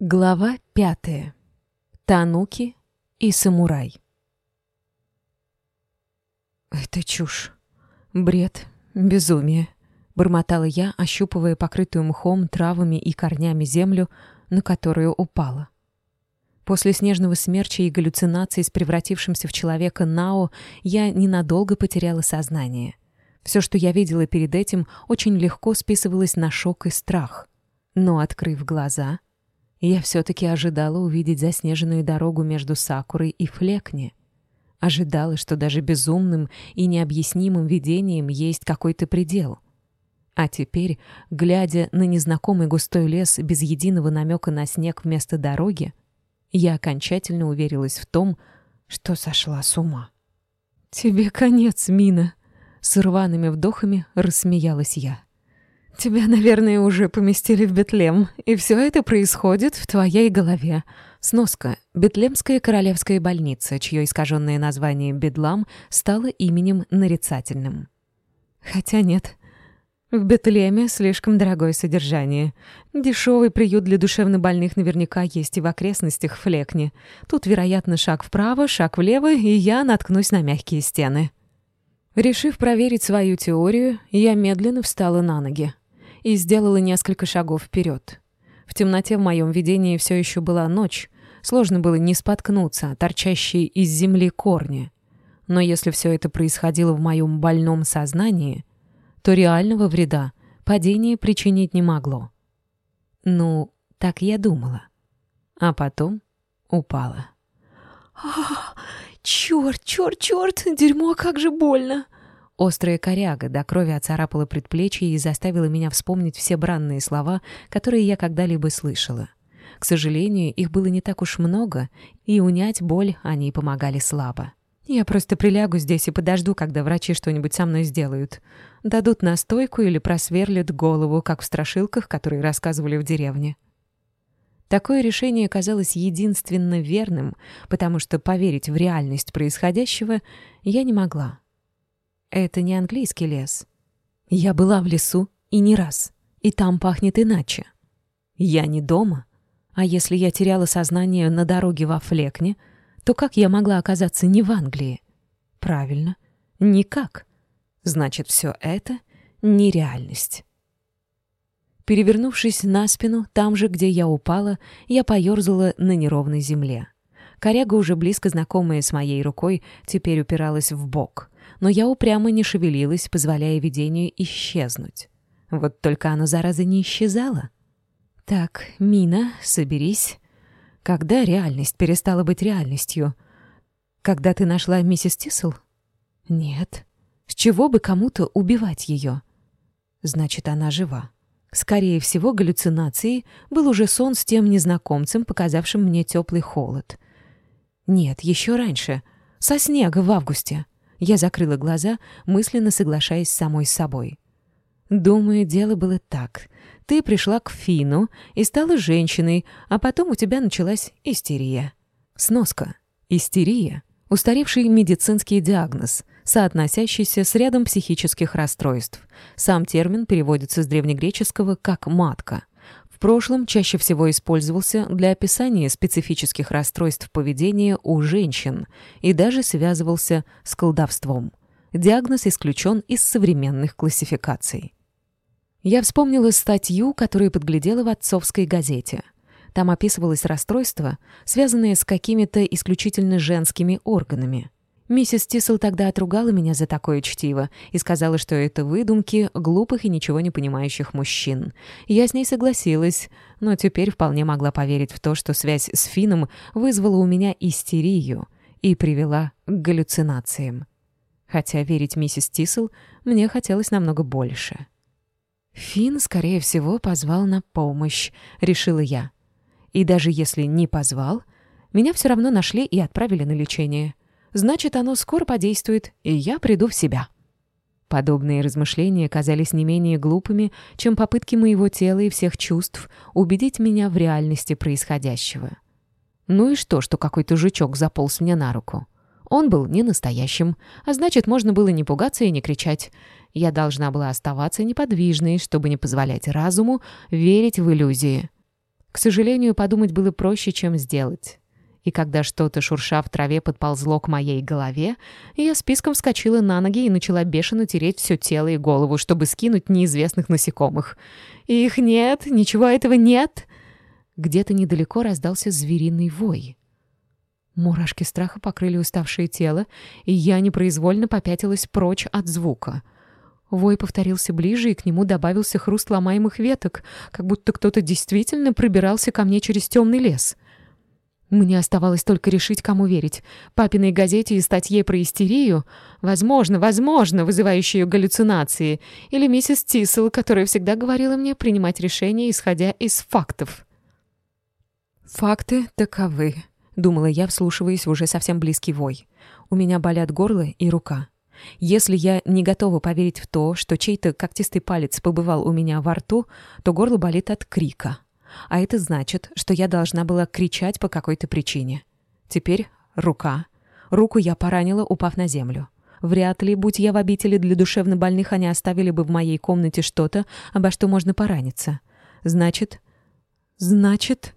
Глава пятая. Тануки и самурай. «Это чушь. Бред. Безумие», — бормотала я, ощупывая покрытую мхом, травами и корнями землю, на которую упала. После снежного смерча и галлюцинаций с превратившимся в человека Нао я ненадолго потеряла сознание. Все, что я видела перед этим, очень легко списывалось на шок и страх. Но, открыв глаза, я все-таки ожидала увидеть заснеженную дорогу между Сакурой и Флекни. Ожидала, что даже безумным и необъяснимым видением есть какой-то предел. А теперь, глядя на незнакомый густой лес без единого намека на снег вместо дороги, я окончательно уверилась в том, что сошла с ума. «Тебе конец, Мина!» С рваными вдохами рассмеялась я. «Тебя, наверное, уже поместили в Бетлем, и все это происходит в твоей голове. Сноска. Бетлемская королевская больница, чье искаженное название «Бедлам» стало именем нарицательным. Хотя нет. В Бетлеме слишком дорогое содержание. Дешевый приют для душевнобольных наверняка есть и в окрестностях Флекни. Тут, вероятно, шаг вправо, шаг влево, и я наткнусь на мягкие стены». Решив проверить свою теорию, я медленно встала на ноги и сделала несколько шагов вперед. В темноте в моем видении все еще была ночь, сложно было не споткнуться, торчащие из земли корни. Но если все это происходило в моем больном сознании, то реального вреда падение причинить не могло. Ну, так я думала. А потом упала. «Ах, черт, черт, черт, дерьмо, как же больно!» Острая коряга до крови оцарапала предплечье и заставила меня вспомнить все бранные слова, которые я когда-либо слышала. К сожалению, их было не так уж много, и унять боль они помогали слабо. Я просто прилягу здесь и подожду, когда врачи что-нибудь со мной сделают. Дадут настойку или просверлят голову, как в страшилках, которые рассказывали в деревне. Такое решение казалось единственно верным, потому что поверить в реальность происходящего я не могла. Это не английский лес. Я была в лесу и не раз, и там пахнет иначе. Я не дома. А если я теряла сознание на дороге во Флекне, то как я могла оказаться не в Англии? Правильно, никак. Значит, все это нереальность. Перевернувшись на спину, там же, где я упала, я поёрзала на неровной земле. Коряга, уже близко знакомая с моей рукой, теперь упиралась в бок но я упрямо не шевелилась, позволяя видению исчезнуть. Вот только оно, зараза, не исчезало. «Так, Мина, соберись. Когда реальность перестала быть реальностью? Когда ты нашла миссис Тисел? Нет. С чего бы кому-то убивать ее? Значит, она жива. Скорее всего, галлюцинацией был уже сон с тем незнакомцем, показавшим мне теплый холод. Нет, еще раньше. Со снега в августе. Я закрыла глаза, мысленно соглашаясь с самой собой. Думаю, дело было так. Ты пришла к Фину и стала женщиной, а потом у тебя началась истерия. Сноска. Истерия — устаревший медицинский диагноз, соотносящийся с рядом психических расстройств. Сам термин переводится с древнегреческого как «матка». В прошлом чаще всего использовался для описания специфических расстройств поведения у женщин и даже связывался с колдовством. Диагноз исключен из современных классификаций. Я вспомнила статью, которую подглядела в отцовской газете. Там описывалось расстройство, связанное с какими-то исключительно женскими органами – Миссис Тисел тогда отругала меня за такое чтиво и сказала, что это выдумки глупых и ничего не понимающих мужчин. Я с ней согласилась, но теперь вполне могла поверить в то, что связь с Фином вызвала у меня истерию и привела к галлюцинациям. Хотя верить миссис Тисел мне хотелось намного больше. Фин, скорее всего, позвал на помощь, решила я. И даже если не позвал, меня все равно нашли и отправили на лечение значит, оно скоро подействует, и я приду в себя. Подобные размышления казались не менее глупыми, чем попытки моего тела и всех чувств убедить меня в реальности происходящего. Ну и что, что какой-то жучок заполз мне на руку? Он был не настоящим, а значит, можно было не пугаться и не кричать. Я должна была оставаться неподвижной, чтобы не позволять разуму верить в иллюзии. К сожалению, подумать было проще, чем сделать. И когда что-то, шурша в траве, подползло к моей голове, я списком вскочила на ноги и начала бешено тереть все тело и голову, чтобы скинуть неизвестных насекомых. «Их нет, ничего этого нет!» Где-то недалеко раздался звериный вой. Мурашки страха покрыли уставшее тело, и я непроизвольно попятилась прочь от звука — Вой повторился ближе, и к нему добавился хруст ломаемых веток, как будто кто-то действительно пробирался ко мне через темный лес. Мне оставалось только решить, кому верить. Папиной газете и статье про истерию, возможно, возможно, вызывающие галлюцинации, или миссис Тисел, которая всегда говорила мне принимать решения, исходя из фактов. «Факты таковы», — думала я, вслушиваясь в уже совсем близкий вой. «У меня болят горло и рука». Если я не готова поверить в то, что чей-то когтистый палец побывал у меня во рту, то горло болит от крика. А это значит, что я должна была кричать по какой-то причине. Теперь рука. Руку я поранила, упав на землю. Вряд ли, будь я в обители для душевнобольных, они оставили бы в моей комнате что-то, обо что можно пораниться. Значит... Значит...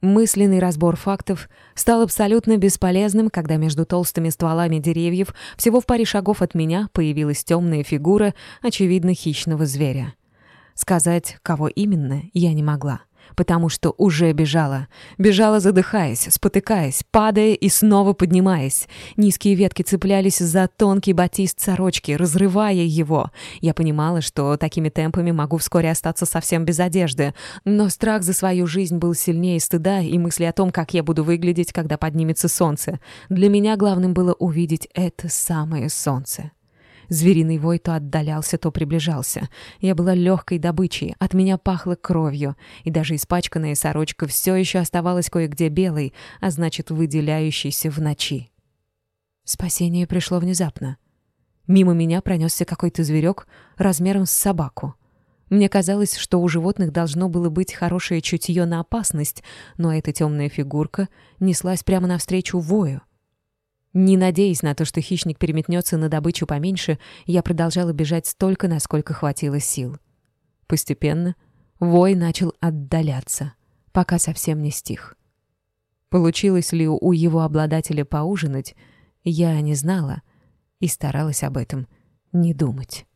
Мысленный разбор фактов стал абсолютно бесполезным, когда между толстыми стволами деревьев всего в паре шагов от меня появилась темная фигура, очевидно, хищного зверя. Сказать, кого именно, я не могла потому что уже бежала. Бежала, задыхаясь, спотыкаясь, падая и снова поднимаясь. Низкие ветки цеплялись за тонкий батист сорочки, разрывая его. Я понимала, что такими темпами могу вскоре остаться совсем без одежды, но страх за свою жизнь был сильнее стыда и мысли о том, как я буду выглядеть, когда поднимется солнце. Для меня главным было увидеть это самое солнце. Звериный вой то отдалялся, то приближался. Я была легкой добычей, от меня пахло кровью, и даже испачканная сорочка все еще оставалась кое-где белой, а значит, выделяющейся в ночи. Спасение пришло внезапно. Мимо меня пронесся какой-то зверек размером с собаку. Мне казалось, что у животных должно было быть хорошее чутье на опасность, но эта темная фигурка неслась прямо навстречу вою. Не надеясь на то, что хищник переметнется на добычу поменьше, я продолжала бежать столько, насколько хватило сил. Постепенно вой начал отдаляться, пока совсем не стих. Получилось ли у его обладателя поужинать, я не знала и старалась об этом не думать.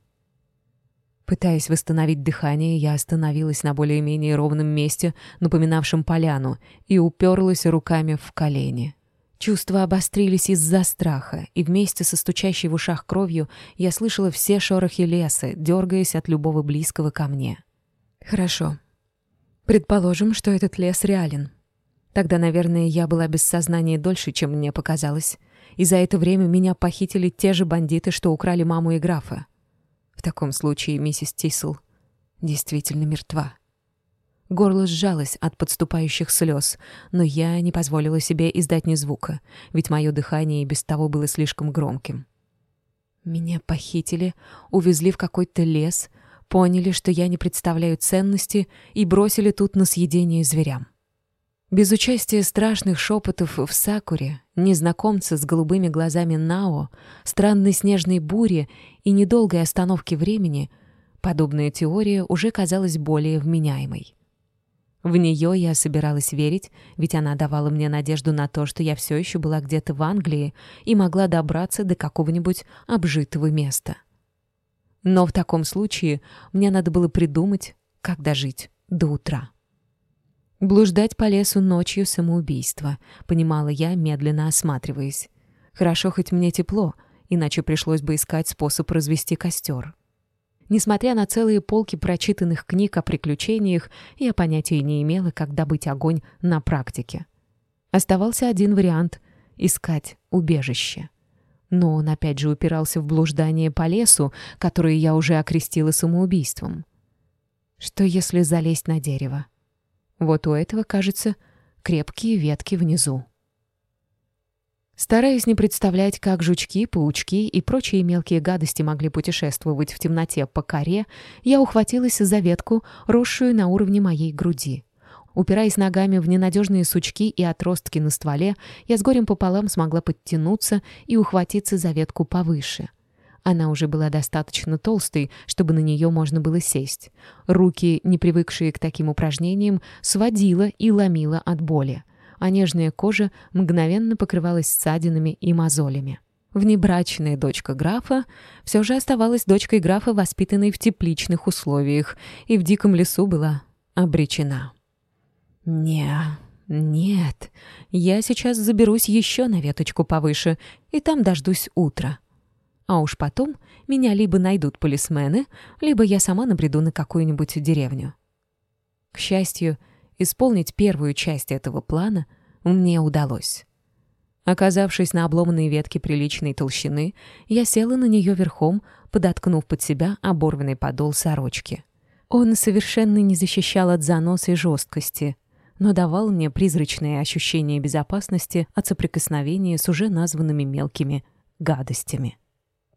Пытаясь восстановить дыхание, я остановилась на более-менее ровном месте, напоминавшем поляну, и уперлась руками в колени. Чувства обострились из-за страха, и вместе со стучащей в ушах кровью я слышала все шорохи леса, дергаясь от любого близкого ко мне. Хорошо. Предположим, что этот лес реален. Тогда, наверное, я была без сознания дольше, чем мне показалось, и за это время меня похитили те же бандиты, что украли маму и графа. В таком случае миссис Тисл действительно мертва. Горло сжалось от подступающих слез, но я не позволила себе издать ни звука, ведь мое дыхание и без того было слишком громким. Меня похитили, увезли в какой-то лес, поняли, что я не представляю ценности и бросили тут на съедение зверям. Без участия страшных шепотов в Сакуре, незнакомца с голубыми глазами Нао, странной снежной бури и недолгой остановки времени, подобная теория уже казалась более вменяемой. В нее я собиралась верить, ведь она давала мне надежду на то, что я все еще была где-то в Англии и могла добраться до какого-нибудь обжитого места. Но в таком случае мне надо было придумать, как дожить до утра. Блуждать по лесу ночью самоубийство, понимала я, медленно осматриваясь. Хорошо, хоть мне тепло, иначе пришлось бы искать способ развести костер. Несмотря на целые полки прочитанных книг о приключениях, я понятия не имела, как добыть огонь на практике. Оставался один вариант — искать убежище. Но он опять же упирался в блуждание по лесу, которое я уже окрестила самоубийством. Что если залезть на дерево? Вот у этого, кажется, крепкие ветки внизу. Стараясь не представлять, как жучки, паучки и прочие мелкие гадости могли путешествовать в темноте по коре, я ухватилась за ветку, росшую на уровне моей груди. Упираясь ногами в ненадежные сучки и отростки на стволе, я с горем пополам смогла подтянуться и ухватиться за ветку повыше. Она уже была достаточно толстой, чтобы на нее можно было сесть. Руки, не привыкшие к таким упражнениям, сводила и ломила от боли, а нежная кожа мгновенно покрывалась ссадинами и мозолями. Внебрачная дочка графа все же оставалась дочкой графа, воспитанной в тепличных условиях, и в диком лесу была обречена. «Не, нет, я сейчас заберусь еще на веточку повыше, и там дождусь утра. А уж потом меня либо найдут полисмены, либо я сама набреду на какую-нибудь деревню». К счастью, исполнить первую часть этого плана мне удалось. Оказавшись на обломанной ветке приличной толщины, я села на нее верхом, подоткнув под себя оборванный подол сорочки. Он совершенно не защищал от заноса и жесткости, но давал мне призрачное ощущение безопасности от соприкосновения с уже названными мелкими гадостями.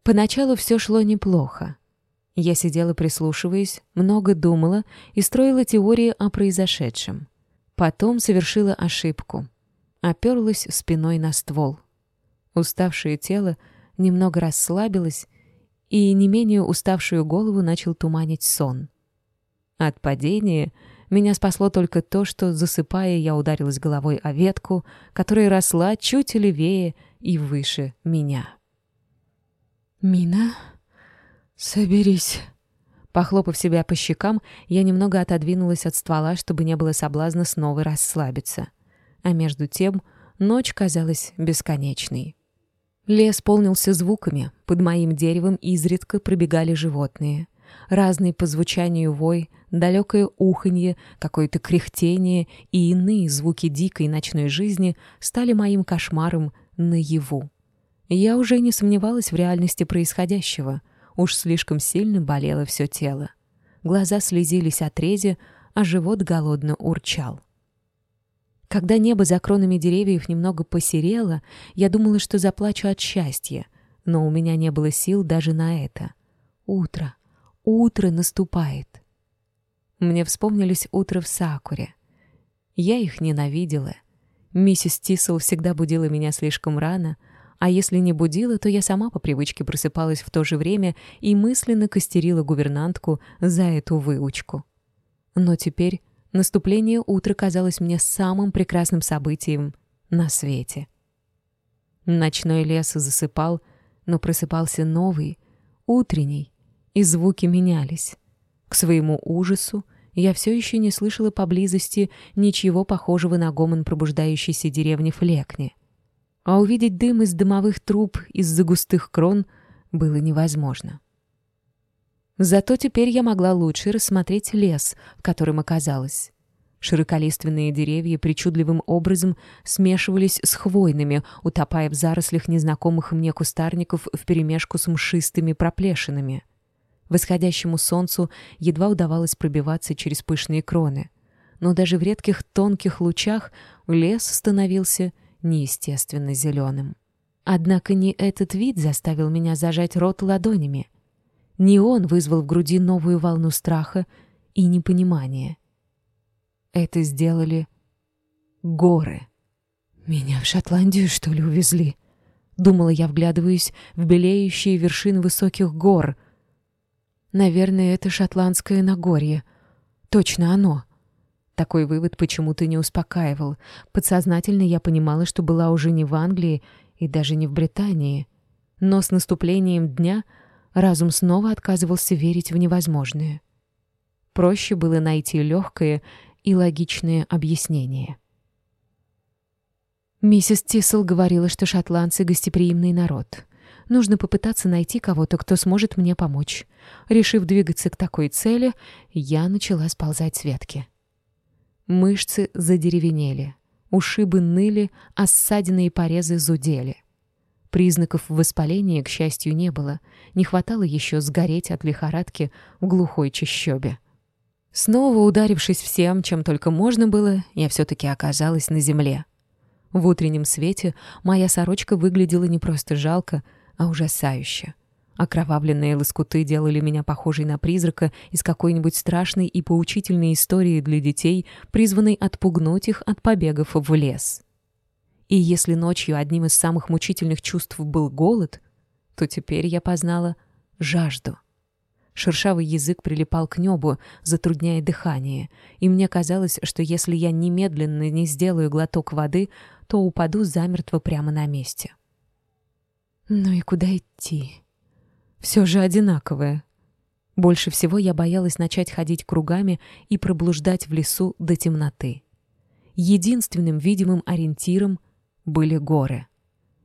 Поначалу все шло неплохо. Я сидела прислушиваясь, много думала и строила теории о произошедшем. Потом совершила ошибку — оперлась спиной на ствол. Уставшее тело немного расслабилось, и не менее уставшую голову начал туманить сон. От падения меня спасло только то, что, засыпая, я ударилась головой о ветку, которая росла чуть левее и выше меня. «Мина, соберись». Похлопав себя по щекам, я немного отодвинулась от ствола, чтобы не было соблазна снова расслабиться а между тем ночь казалась бесконечной. Лес полнился звуками, под моим деревом изредка пробегали животные. Разный по звучанию вой, далекое уханье, какое-то кряхтение и иные звуки дикой ночной жизни стали моим кошмаром наяву. Я уже не сомневалась в реальности происходящего, уж слишком сильно болело все тело. Глаза слезились от рези, а живот голодно урчал. Когда небо за кронами деревьев немного посерело, я думала, что заплачу от счастья, но у меня не было сил даже на это. Утро, утро наступает. Мне вспомнились утро в Сакуре. Я их ненавидела. Миссис Тисел всегда будила меня слишком рано, а если не будила, то я сама по привычке просыпалась в то же время и мысленно костерила гувернантку за эту выучку. Но теперь Наступление утра казалось мне самым прекрасным событием на свете. Ночной лес засыпал, но просыпался новый, утренний, и звуки менялись. К своему ужасу я все еще не слышала поблизости ничего похожего на гомон пробуждающейся деревни Флекни. А увидеть дым из дымовых труб из-за густых крон было невозможно. Зато теперь я могла лучше рассмотреть лес, в котором оказалась. Широколиственные деревья причудливым образом смешивались с хвойными, утопая в зарослях незнакомых мне кустарников вперемешку с мшистыми проплешинами. Восходящему солнцу едва удавалось пробиваться через пышные кроны. Но даже в редких тонких лучах лес становился неестественно зеленым. Однако не этот вид заставил меня зажать рот ладонями — не он вызвал в груди новую волну страха и непонимания. Это сделали горы. Меня в Шотландию, что ли, увезли? Думала я, вглядываясь в белеющие вершины высоких гор. Наверное, это шотландское Нагорье. Точно оно. Такой вывод почему-то не успокаивал. Подсознательно я понимала, что была уже не в Англии и даже не в Британии. Но с наступлением дня — Разум снова отказывался верить в невозможное. Проще было найти легкое и логичное объяснение. Миссис Тисел говорила, что шотландцы — гостеприимный народ. Нужно попытаться найти кого-то, кто сможет мне помочь. Решив двигаться к такой цели, я начала сползать с ветки. Мышцы задеревенели, ушибы ныли, а ссадины и порезы зудели. Признаков воспаления, к счастью, не было. Не хватало еще сгореть от лихорадки в глухой чащобе. Снова ударившись всем, чем только можно было, я все-таки оказалась на земле. В утреннем свете моя сорочка выглядела не просто жалко, а ужасающе. Окровавленные лоскуты делали меня похожей на призрака из какой-нибудь страшной и поучительной истории для детей, призванной отпугнуть их от побегов в лес. И если ночью одним из самых мучительных чувств был голод, то теперь я познала жажду. Шершавый язык прилипал к небу, затрудняя дыхание, и мне казалось, что если я немедленно не сделаю глоток воды, то упаду замертво прямо на месте. Ну и куда идти? Все же одинаковое. Больше всего я боялась начать ходить кругами и проблуждать в лесу до темноты. Единственным видимым ориентиром были горы.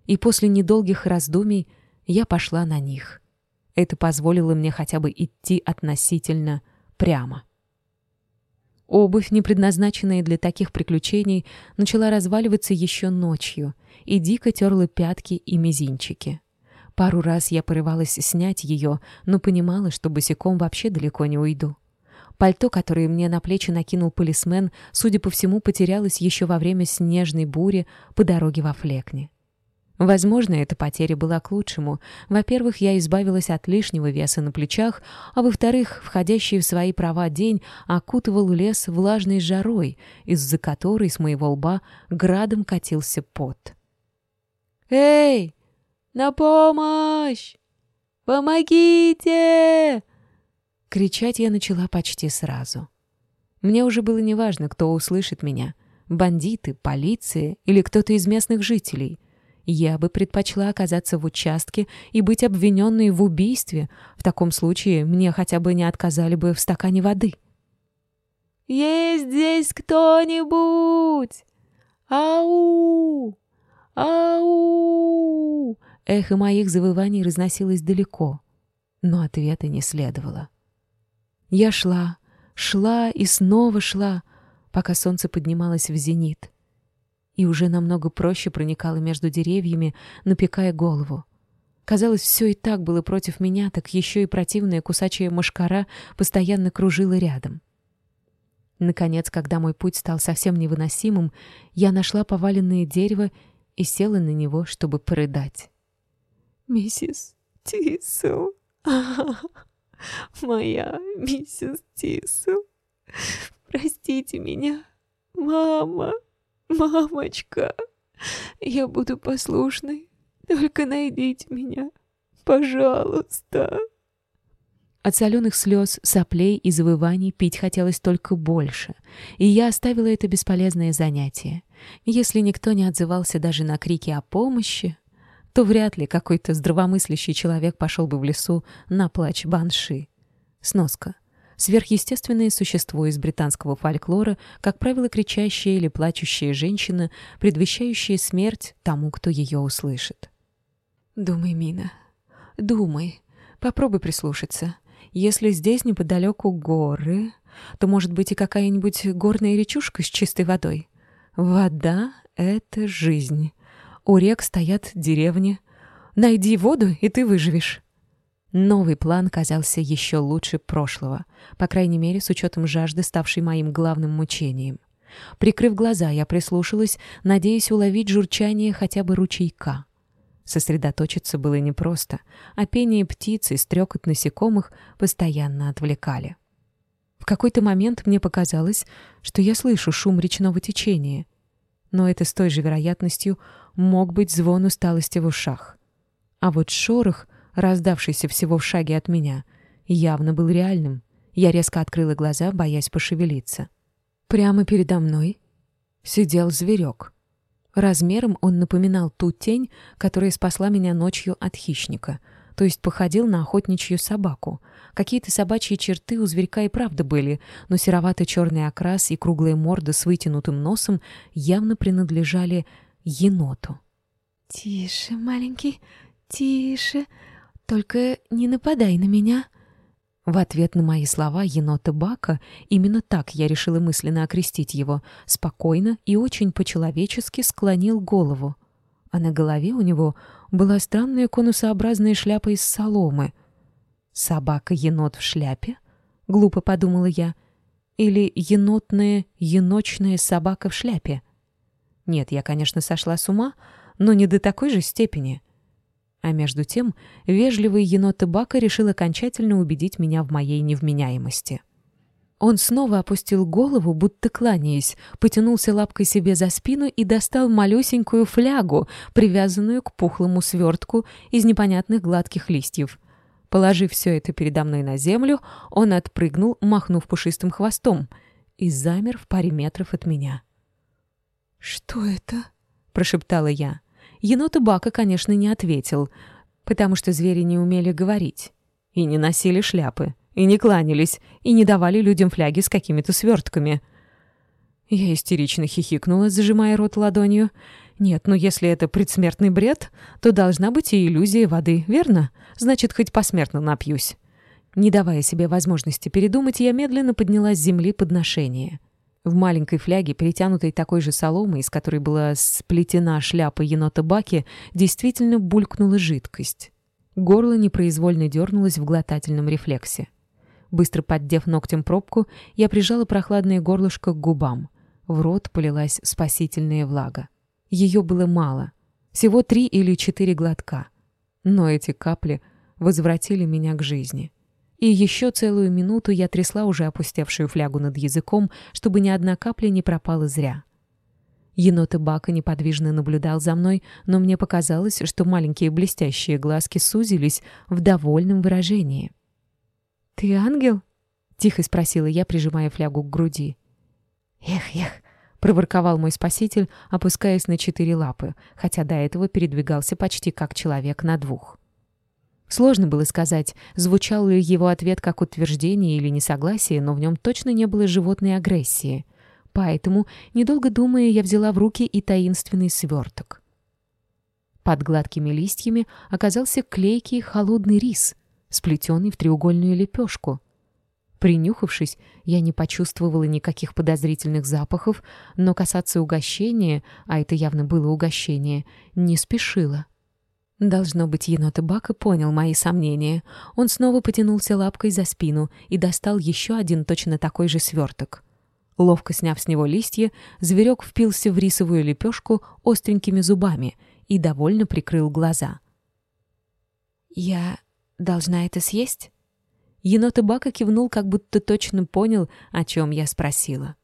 И после недолгих раздумий я пошла на них. Это позволило мне хотя бы идти относительно прямо. Обувь, не предназначенная для таких приключений, начала разваливаться еще ночью и дико терла пятки и мизинчики. Пару раз я порывалась снять ее, но понимала, что босиком вообще далеко не уйду. Пальто, которое мне на плечи накинул полисмен, судя по всему, потерялось еще во время снежной бури по дороге во Флекне. Возможно, эта потеря была к лучшему. Во-первых, я избавилась от лишнего веса на плечах, а во-вторых, входящий в свои права день окутывал лес влажной жарой, из-за которой с моего лба градом катился пот. «Эй, на помощь! Помогите!» Кричать я начала почти сразу. Мне уже было неважно, кто услышит меня — бандиты, полиция или кто-то из местных жителей — я бы предпочла оказаться в участке и быть обвиненной в убийстве. В таком случае мне хотя бы не отказали бы в стакане воды. «Есть здесь кто-нибудь? Ау! Ау!» Эхо моих завываний разносилось далеко, но ответа не следовало. Я шла, шла и снова шла, пока солнце поднималось в зенит и уже намного проще проникала между деревьями, напекая голову. Казалось, все и так было против меня, так еще и противная кусачая мошкара постоянно кружила рядом. Наконец, когда мой путь стал совсем невыносимым, я нашла поваленное дерево и села на него, чтобы порыдать. «Миссис Тисел, моя миссис Тисел, простите меня, мама!» «Мамочка, я буду послушной. Только найдите меня, пожалуйста». От соленых слез, соплей и завываний пить хотелось только больше, и я оставила это бесполезное занятие. Если никто не отзывался даже на крики о помощи, то вряд ли какой-то здравомыслящий человек пошел бы в лесу на плач банши. Сноска сверхъестественное существо из британского фольклора, как правило, кричащая или плачущая женщина, предвещающая смерть тому, кто ее услышит. «Думай, Мина, думай, попробуй прислушаться. Если здесь неподалеку горы, то, может быть, и какая-нибудь горная речушка с чистой водой. Вода — это жизнь. У рек стоят деревни. Найди воду, и ты выживешь». Новый план казался еще лучше прошлого, по крайней мере, с учетом жажды, ставшей моим главным мучением. Прикрыв глаза, я прислушалась, надеясь уловить журчание хотя бы ручейка. Сосредоточиться было непросто, а пение птиц и стрекот насекомых постоянно отвлекали. В какой-то момент мне показалось, что я слышу шум речного течения, но это с той же вероятностью мог быть звон усталости в ушах. А вот шорох раздавшийся всего в шаге от меня, явно был реальным. Я резко открыла глаза, боясь пошевелиться. Прямо передо мной сидел зверек. Размером он напоминал ту тень, которая спасла меня ночью от хищника, то есть походил на охотничью собаку. Какие-то собачьи черты у зверька и правда были, но серовато-черный окрас и круглая морда с вытянутым носом явно принадлежали еноту. «Тише, маленький, тише!» Только не нападай на меня». В ответ на мои слова енота Бака, именно так я решила мысленно окрестить его, спокойно и очень по-человечески склонил голову. А на голове у него была странная конусообразная шляпа из соломы. «Собака-енот в шляпе?» — глупо подумала я. «Или енотная, еночная собака в шляпе?» Нет, я, конечно, сошла с ума, но не до такой же степени — а между тем вежливый енот Бака решил окончательно убедить меня в моей невменяемости. Он снова опустил голову, будто кланяясь, потянулся лапкой себе за спину и достал малюсенькую флягу, привязанную к пухлому свертку из непонятных гладких листьев. Положив все это передо мной на землю, он отпрыгнул, махнув пушистым хвостом, и замер в паре метров от меня. «Что это?» — прошептала я. Енот Бака, конечно, не ответил, потому что звери не умели говорить и не носили шляпы и не кланялись, и не давали людям фляги с какими-то свертками. Я истерично хихикнула, зажимая рот ладонью. Нет, ну если это предсмертный бред, то должна быть и иллюзия воды, верно? Значит, хоть посмертно напьюсь. Не давая себе возможности передумать, я медленно подняла с земли подношение. В маленькой фляге, перетянутой такой же соломой, из которой была сплетена шляпа енота Баки, действительно булькнула жидкость. Горло непроизвольно дернулось в глотательном рефлексе. Быстро поддев ногтем пробку, я прижала прохладное горлышко к губам. В рот полилась спасительная влага. Ее было мало. Всего три или четыре глотка. Но эти капли возвратили меня к жизни. И еще целую минуту я трясла уже опустевшую флягу над языком, чтобы ни одна капля не пропала зря. Енот Бака неподвижно наблюдал за мной, но мне показалось, что маленькие блестящие глазки сузились в довольном выражении. «Ты ангел?» — тихо спросила я, прижимая флягу к груди. «Эх, эх!» — проворковал мой спаситель, опускаясь на четыре лапы, хотя до этого передвигался почти как человек на двух. Сложно было сказать, звучал ли его ответ как утверждение или несогласие, но в нем точно не было животной агрессии. Поэтому, недолго думая, я взяла в руки и таинственный сверток. Под гладкими листьями оказался клейкий холодный рис, сплетенный в треугольную лепешку. Принюхавшись, я не почувствовала никаких подозрительных запахов, но касаться угощения, а это явно было угощение, не спешила. Должно быть, енот Бака понял мои сомнения. Он снова потянулся лапкой за спину и достал еще один точно такой же сверток. Ловко сняв с него листья, зверек впился в рисовую лепешку остренькими зубами и довольно прикрыл глаза. «Я должна это съесть?» Енот Бака кивнул, как будто точно понял, о чем я спросила.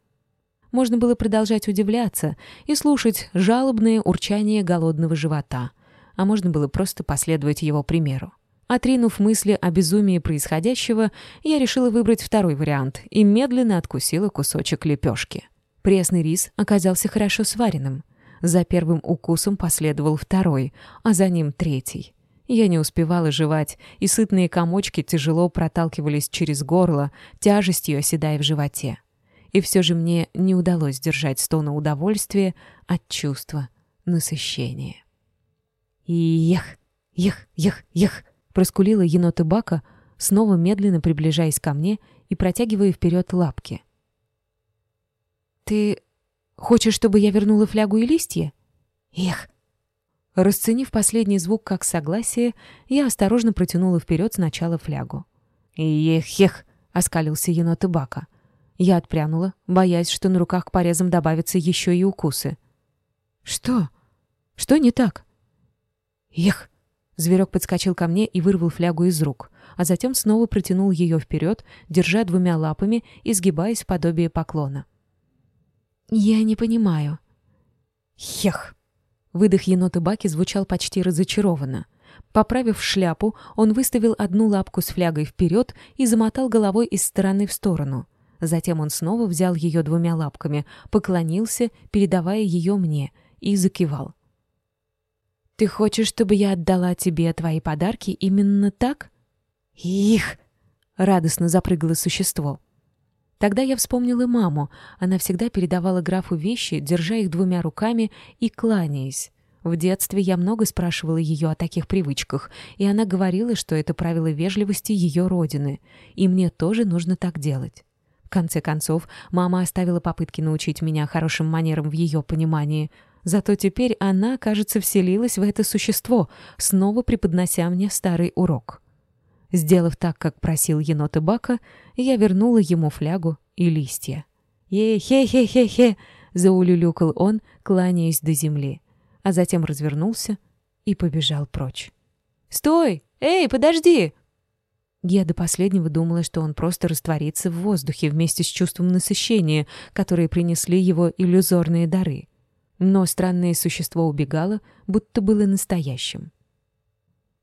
Можно было продолжать удивляться и слушать жалобное урчание голодного живота, а можно было просто последовать его примеру. Отринув мысли о безумии происходящего, я решила выбрать второй вариант и медленно откусила кусочек лепешки. Пресный рис оказался хорошо сваренным. За первым укусом последовал второй, а за ним третий. Я не успевала жевать, и сытные комочки тяжело проталкивались через горло, тяжестью оседая в животе. И все же мне не удалось держать стона удовольствия от чувства насыщения. «Ех, ех, ех, ех!» — проскулила енота Бака, снова медленно приближаясь ко мне и протягивая вперед лапки. «Ты хочешь, чтобы я вернула флягу и листья?» «Эх!» Расценив последний звук как согласие, я осторожно протянула вперед сначала флягу. «Ех-ех!» — оскалился енот и бака. Я отпрянула, боясь, что на руках к порезам добавятся еще и укусы. «Что? Что не так?» «Ех!» Зверек подскочил ко мне и вырвал флягу из рук, а затем снова протянул ее вперед, держа двумя лапами и сгибаясь в подобие поклона. «Я не понимаю». «Хех!» Выдох енота Баки звучал почти разочарованно. Поправив шляпу, он выставил одну лапку с флягой вперед и замотал головой из стороны в сторону. Затем он снова взял ее двумя лапками, поклонился, передавая ее мне, и закивал. «Ты хочешь, чтобы я отдала тебе твои подарки именно так?» «Их!» — радостно запрыгало существо. Тогда я вспомнила маму. Она всегда передавала графу вещи, держа их двумя руками и кланяясь. В детстве я много спрашивала ее о таких привычках, и она говорила, что это правило вежливости ее родины, и мне тоже нужно так делать. В конце концов, мама оставила попытки научить меня хорошим манерам в ее понимании. Зато теперь она, кажется, вселилась в это существо, снова преподнося мне старый урок. Сделав так, как просил енот Бака, я вернула ему флягу и листья. «Е-хе-хе-хе-хе!» — заулюлюкал он, кланяясь до земли, а затем развернулся и побежал прочь. «Стой! Эй, подожди!» Я до последнего думала, что он просто растворится в воздухе вместе с чувством насыщения, которые принесли его иллюзорные дары. Но странное существо убегало, будто было настоящим.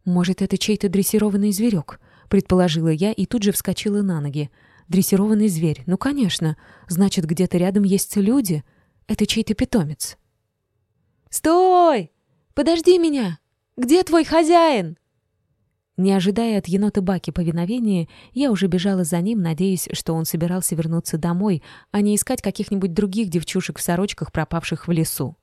«Может, это чей-то дрессированный зверек?» — предположила я и тут же вскочила на ноги. «Дрессированный зверь? Ну, конечно. Значит, где-то рядом есть люди. Это чей-то питомец». «Стой! Подожди меня! Где твой хозяин?» Не ожидая от енота Баки повиновения, я уже бежала за ним, надеясь, что он собирался вернуться домой, а не искать каких-нибудь других девчушек в сорочках, пропавших в лесу.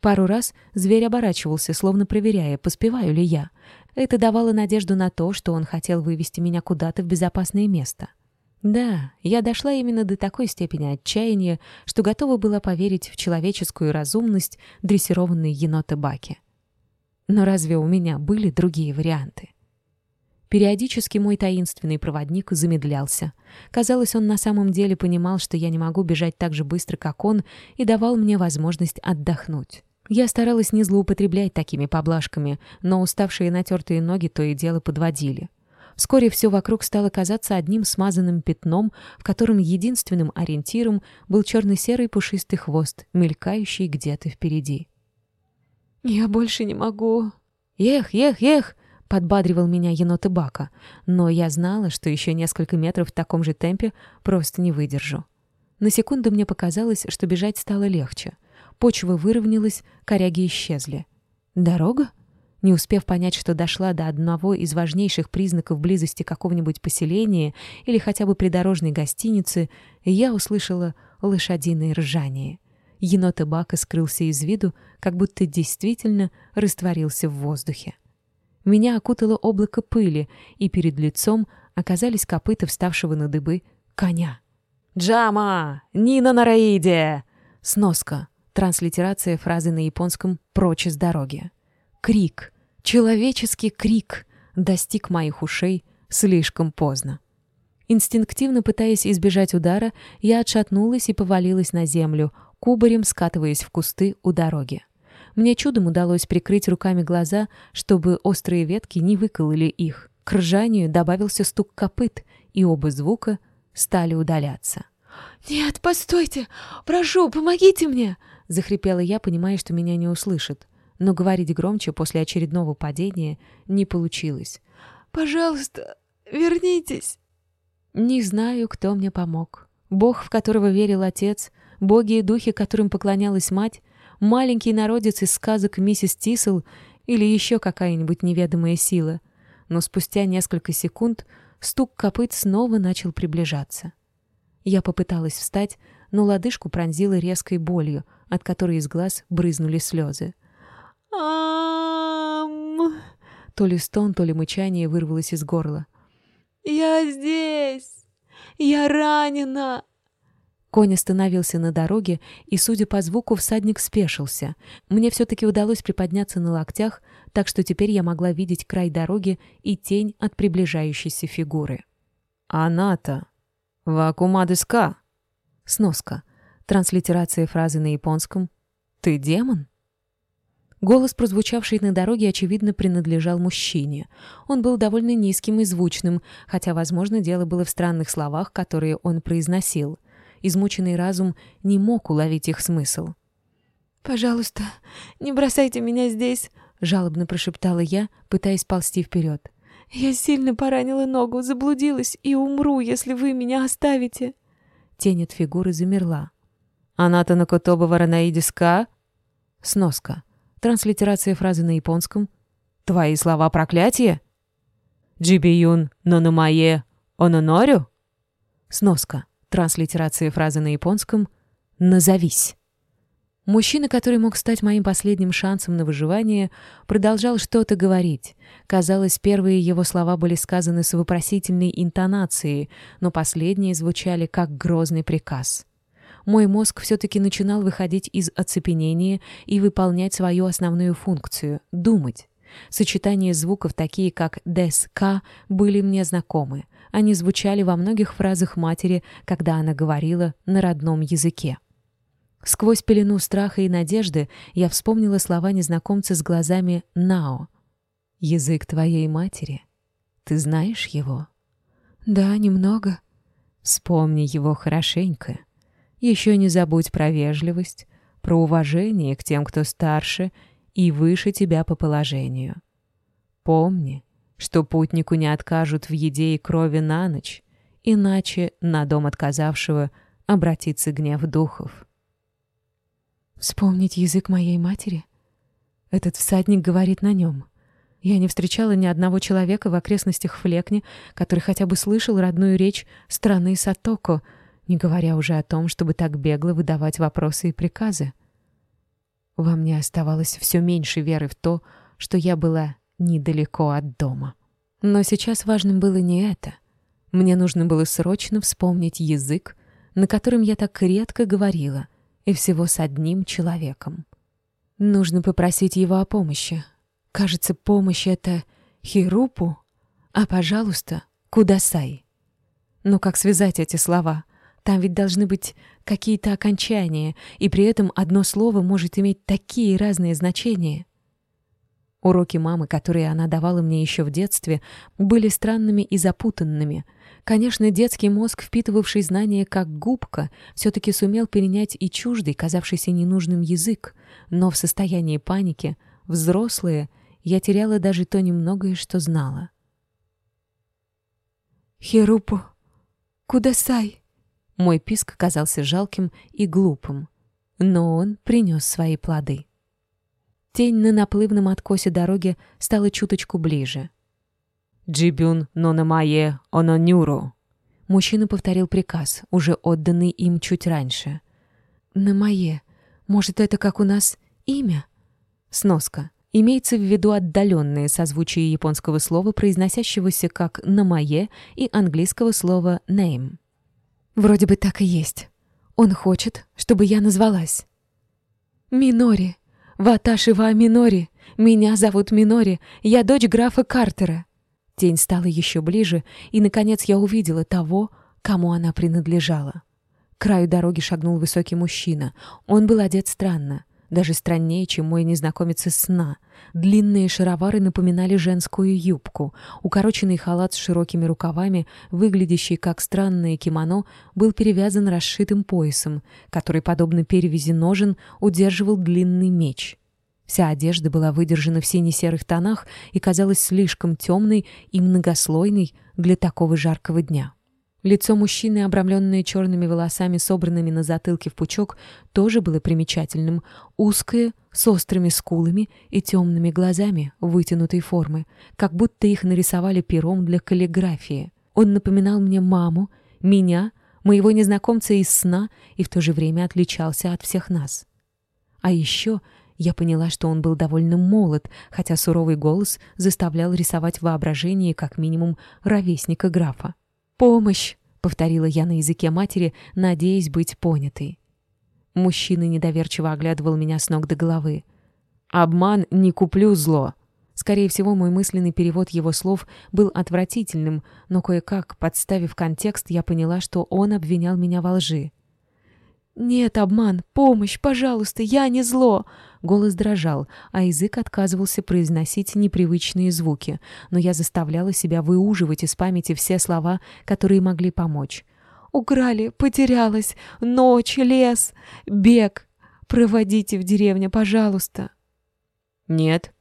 Пару раз зверь оборачивался, словно проверяя, поспеваю ли я. Это давало надежду на то, что он хотел вывести меня куда-то в безопасное место. Да, я дошла именно до такой степени отчаяния, что готова была поверить в человеческую разумность дрессированной енота Баки. Но разве у меня были другие варианты? Периодически мой таинственный проводник замедлялся. Казалось, он на самом деле понимал, что я не могу бежать так же быстро, как он, и давал мне возможность отдохнуть. Я старалась не злоупотреблять такими поблажками, но уставшие натертые ноги то и дело подводили. Вскоре все вокруг стало казаться одним смазанным пятном, в котором единственным ориентиром был черно-серый пушистый хвост, мелькающий где-то впереди. «Я больше не могу». «Эх, эх, эх!» — подбадривал меня енот и Бака, но я знала, что еще несколько метров в таком же темпе просто не выдержу. На секунду мне показалось, что бежать стало легче. Почва выровнялась, коряги исчезли. «Дорога?» Не успев понять, что дошла до одного из важнейших признаков близости какого-нибудь поселения или хотя бы придорожной гостиницы, я услышала лошадиное ржание. Енот Бака скрылся из виду, как будто действительно растворился в воздухе. Меня окутало облако пыли, и перед лицом оказались копыта вставшего на дыбы коня. «Джама! Нина на Раиде!» Сноска. Транслитерация фразы на японском «прочь из дороги». Крик, человеческий крик, достиг моих ушей слишком поздно. Инстинктивно пытаясь избежать удара, я отшатнулась и повалилась на землю, кубарем скатываясь в кусты у дороги. Мне чудом удалось прикрыть руками глаза, чтобы острые ветки не выкололи их. К ржанию добавился стук копыт, и оба звука стали удаляться. «Нет, постойте! Прошу, помогите мне!» — захрипела я, понимая, что меня не услышат. Но говорить громче после очередного падения не получилось. «Пожалуйста, вернитесь!» Не знаю, кто мне помог. Бог, в которого верил отец, боги и духи, которым поклонялась мать, маленький народец из сказок миссис Тисел или еще какая-нибудь неведомая сила. Но спустя несколько секунд стук копыт снова начал приближаться. Я попыталась встать, но лодыжку пронзила резкой болью, от которой из глаз брызнули слезы. «Ам!» То ли стон, то ли мычание вырвалось из горла. «Я здесь! Я ранена!» Конь остановился на дороге, и, судя по звуку, всадник спешился. Мне все-таки удалось приподняться на локтях, так что теперь я могла видеть край дороги и тень от приближающейся фигуры. «Аната! Вакумадыска!» Сноска. Транслитерация фразы на японском «Ты демон?» Голос, прозвучавший на дороге, очевидно, принадлежал мужчине. Он был довольно низким и звучным, хотя, возможно, дело было в странных словах, которые он произносил — измученный разум не мог уловить их смысл. «Пожалуйста, не бросайте меня здесь», — жалобно прошептала я, пытаясь ползти вперед. «Я сильно поранила ногу, заблудилась и умру, если вы меня оставите». Тень от фигуры замерла. «Аната Накотоба Варанаидиска?» Сноска. Транслитерация фразы на японском. «Твои слова проклятие?» «Джибиюн нономае ононорю?» Сноска. Транслитерация фразы на японском «назовись». Мужчина, который мог стать моим последним шансом на выживание, продолжал что-то говорить. Казалось, первые его слова были сказаны с вопросительной интонацией, но последние звучали как грозный приказ. Мой мозг все-таки начинал выходить из оцепенения и выполнять свою основную функцию — думать. Сочетания звуков, такие как «дес», «ка», были мне знакомы — они звучали во многих фразах матери, когда она говорила на родном языке. Сквозь пелену страха и надежды я вспомнила слова незнакомца с глазами «Нао». «Язык твоей матери. Ты знаешь его?» «Да, немного». «Вспомни его хорошенько. Еще не забудь про вежливость, про уважение к тем, кто старше и выше тебя по положению. Помни, что путнику не откажут в еде и крови на ночь, иначе на дом отказавшего обратится гнев духов. Вспомнить язык моей матери? Этот всадник говорит на нем. Я не встречала ни одного человека в окрестностях Флекни, который хотя бы слышал родную речь страны Сатоко, не говоря уже о том, чтобы так бегло выдавать вопросы и приказы. Во мне оставалось все меньше веры в то, что я была недалеко от дома. Но сейчас важным было не это. Мне нужно было срочно вспомнить язык, на котором я так редко говорила, и всего с одним человеком. Нужно попросить его о помощи. Кажется, помощь — это Хирупу, а, пожалуйста, Кудасай. Но как связать эти слова? Там ведь должны быть какие-то окончания, и при этом одно слово может иметь такие разные значения. Уроки мамы, которые она давала мне еще в детстве, были странными и запутанными. Конечно, детский мозг, впитывавший знания как губка, все-таки сумел перенять и чуждый, казавшийся ненужным язык, но в состоянии паники, взрослые, я теряла даже то немногое, что знала. «Херупу, кудасай!» Мой писк казался жалким и глупым, но он принес свои плоды. Тень на наплывном откосе дороги стала чуточку ближе. «Джибюн нонамае ононюру». Мужчина повторил приказ, уже отданный им чуть раньше. «Намае. Может, это как у нас имя?» Сноска. Имеется в виду отдаленное созвучие японского слова, произносящегося как «намае» и английского слова «name». «Вроде бы так и есть. Он хочет, чтобы я назвалась». «Минори», «Ваташи ва Минори! Меня зовут Минори, я дочь графа Картера!» Тень стала еще ближе, и, наконец, я увидела того, кому она принадлежала. К краю дороги шагнул высокий мужчина. Он был одет странно даже страннее, чем мой незнакомец из сна. Длинные шаровары напоминали женскую юбку. Укороченный халат с широкими рукавами, выглядящий как странное кимоно, был перевязан расшитым поясом, который, подобно перевязи ножен, удерживал длинный меч. Вся одежда была выдержана в сине-серых тонах и казалась слишком темной и многослойной для такого жаркого дня. Лицо мужчины, обрамленное черными волосами, собранными на затылке в пучок, тоже было примечательным. Узкое, с острыми скулами и темными глазами вытянутой формы, как будто их нарисовали пером для каллиграфии. Он напоминал мне маму, меня, моего незнакомца из сна и в то же время отличался от всех нас. А еще я поняла, что он был довольно молод, хотя суровый голос заставлял рисовать воображение как минимум ровесника графа. «Помощь!» — повторила я на языке матери, надеясь быть понятой. Мужчина недоверчиво оглядывал меня с ног до головы. «Обман не куплю зло!» Скорее всего, мой мысленный перевод его слов был отвратительным, но кое-как, подставив контекст, я поняла, что он обвинял меня во лжи. «Нет, обман! Помощь! Пожалуйста! Я не зло!» Голос дрожал, а язык отказывался произносить непривычные звуки, но я заставляла себя выуживать из памяти все слова, которые могли помочь. «Украли! Потерялась! Ночь! Лес! Бег! Проводите в деревню, пожалуйста!» «Нет!»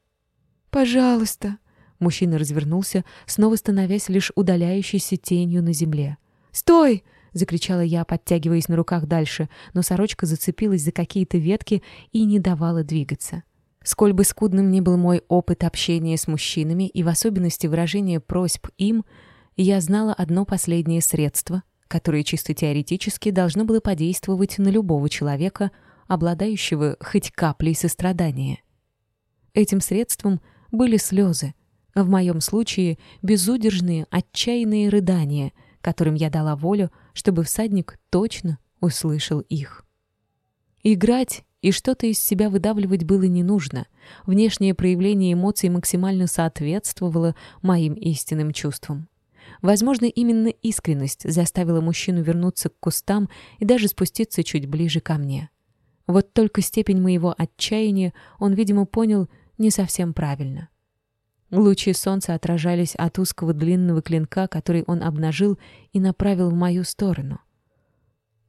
«Пожалуйста!» Мужчина развернулся, снова становясь лишь удаляющейся тенью на земле. «Стой!» — закричала я, подтягиваясь на руках дальше, но сорочка зацепилась за какие-то ветки и не давала двигаться. Сколь бы скудным ни был мой опыт общения с мужчинами и в особенности выражения просьб им, я знала одно последнее средство, которое чисто теоретически должно было подействовать на любого человека, обладающего хоть каплей сострадания. Этим средством были слезы, в моем случае безудержные, отчаянные рыдания — которым я дала волю, чтобы всадник точно услышал их. Играть и что-то из себя выдавливать было не нужно. Внешнее проявление эмоций максимально соответствовало моим истинным чувствам. Возможно, именно искренность заставила мужчину вернуться к кустам и даже спуститься чуть ближе ко мне. Вот только степень моего отчаяния он, видимо, понял не совсем правильно. Лучи солнца отражались от узкого длинного клинка, который он обнажил и направил в мою сторону.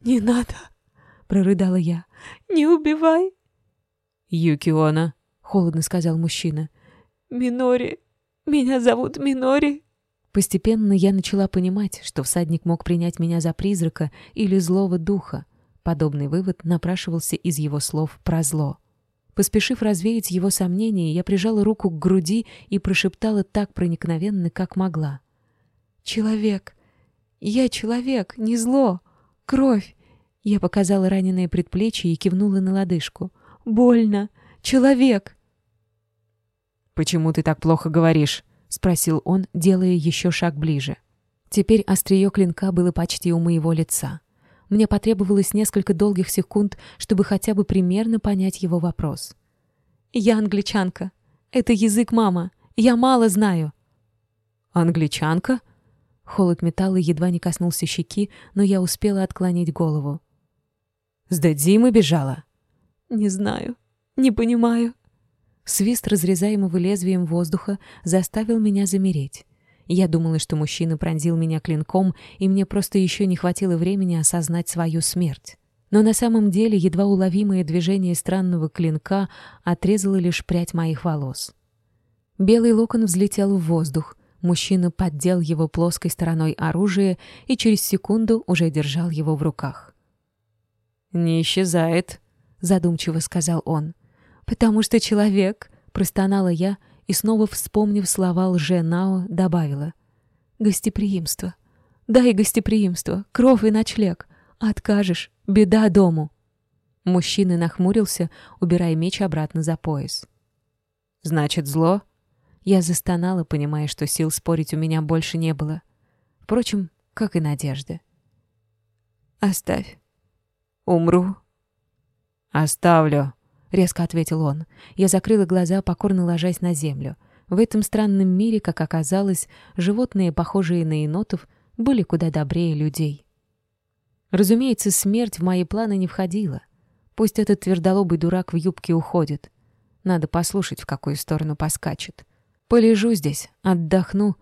«Не надо!» — прорыдала я. «Не убивай!» «Юкиона!» — холодно сказал мужчина. «Минори! Меня зовут Минори!» Постепенно я начала понимать, что всадник мог принять меня за призрака или злого духа. Подобный вывод напрашивался из его слов про зло. Поспешив развеять его сомнения, я прижала руку к груди и прошептала так проникновенно, как могла. «Человек! Я человек, не зло! Кровь!» Я показала раненое предплечье и кивнула на лодыжку. «Больно! Человек!» «Почему ты так плохо говоришь?» — спросил он, делая еще шаг ближе. Теперь острие клинка было почти у моего лица. Мне потребовалось несколько долгих секунд, чтобы хотя бы примерно понять его вопрос. «Я англичанка. Это язык мама. Я мало знаю». «Англичанка?» Холод металла едва не коснулся щеки, но я успела отклонить голову. «С Дадзимы бежала?» «Не знаю. Не понимаю». Свист разрезаемого лезвием воздуха заставил меня замереть. Я думала, что мужчина пронзил меня клинком, и мне просто еще не хватило времени осознать свою смерть. Но на самом деле едва уловимое движение странного клинка отрезало лишь прядь моих волос. Белый локон взлетел в воздух, мужчина поддел его плоской стороной оружия и через секунду уже держал его в руках. «Не исчезает», — задумчиво сказал он. «Потому что человек», — простонала я и, снова вспомнив слова лже-нао, добавила. «Гостеприимство. Дай гостеприимство, кровь и ночлег. Откажешь, беда дому». Мужчина нахмурился, убирая меч обратно за пояс. «Значит, зло?» Я застонала, понимая, что сил спорить у меня больше не было. Впрочем, как и надежды. «Оставь. Умру». «Оставлю», — резко ответил он. Я закрыла глаза, покорно ложась на землю. В этом странном мире, как оказалось, животные, похожие на енотов, были куда добрее людей. Разумеется, смерть в мои планы не входила. Пусть этот твердолобый дурак в юбке уходит. Надо послушать, в какую сторону поскачет. Полежу здесь, отдохну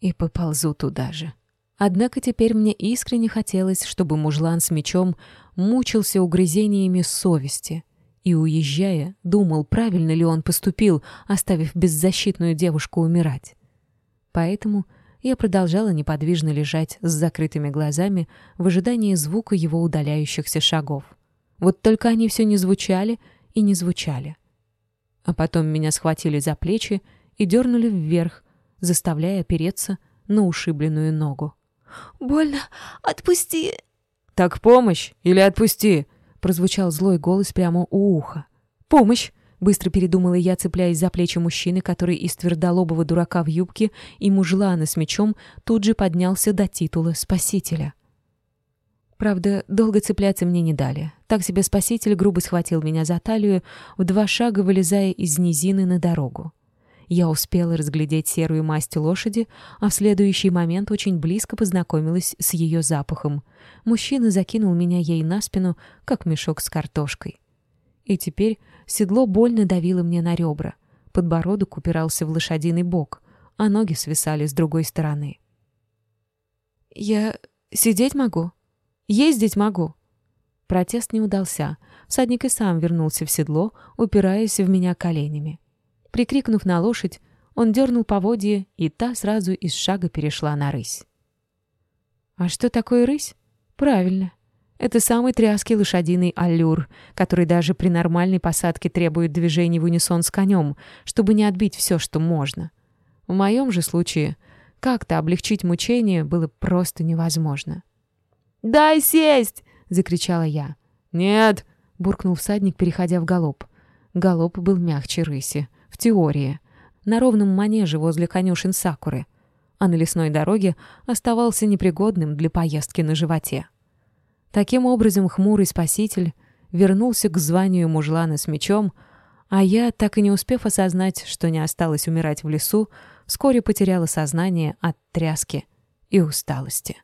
и поползу туда же. Однако теперь мне искренне хотелось, чтобы мужлан с мечом мучился угрызениями совести — и, уезжая, думал, правильно ли он поступил, оставив беззащитную девушку умирать. Поэтому я продолжала неподвижно лежать с закрытыми глазами в ожидании звука его удаляющихся шагов. Вот только они все не звучали и не звучали. А потом меня схватили за плечи и дернули вверх, заставляя опереться на ушибленную ногу. «Больно! Отпусти!» «Так помощь или отпусти!» Прозвучал злой голос прямо у уха. «Помощь!» — быстро передумала я, цепляясь за плечи мужчины, который из твердолобого дурака в юбке и мужлана с мечом тут же поднялся до титула спасителя. Правда, долго цепляться мне не дали. Так себе спаситель грубо схватил меня за талию, в два шага вылезая из низины на дорогу. Я успела разглядеть серую масть лошади, а в следующий момент очень близко познакомилась с ее запахом. Мужчина закинул меня ей на спину, как мешок с картошкой. И теперь седло больно давило мне на ребра. Подбородок упирался в лошадиный бок, а ноги свисали с другой стороны. «Я сидеть могу? Ездить могу?» Протест не удался. Всадник и сам вернулся в седло, упираясь в меня коленями. Прикрикнув на лошадь, он дернул поводье, и та сразу из шага перешла на рысь. А что такое рысь? Правильно. Это самый тряский лошадиный аллюр, который даже при нормальной посадке требует движений в унисон с конем, чтобы не отбить все, что можно. В моем же случае как-то облегчить мучение было просто невозможно. «Дай сесть!» — закричала я. «Нет!» — буркнул всадник, переходя в галоп. Галоп был мягче рыси в теории, на ровном манеже возле конюшен Сакуры, а на лесной дороге оставался непригодным для поездки на животе. Таким образом, хмурый спаситель вернулся к званию мужлана с мечом, а я, так и не успев осознать, что не осталось умирать в лесу, вскоре потеряла сознание от тряски и усталости.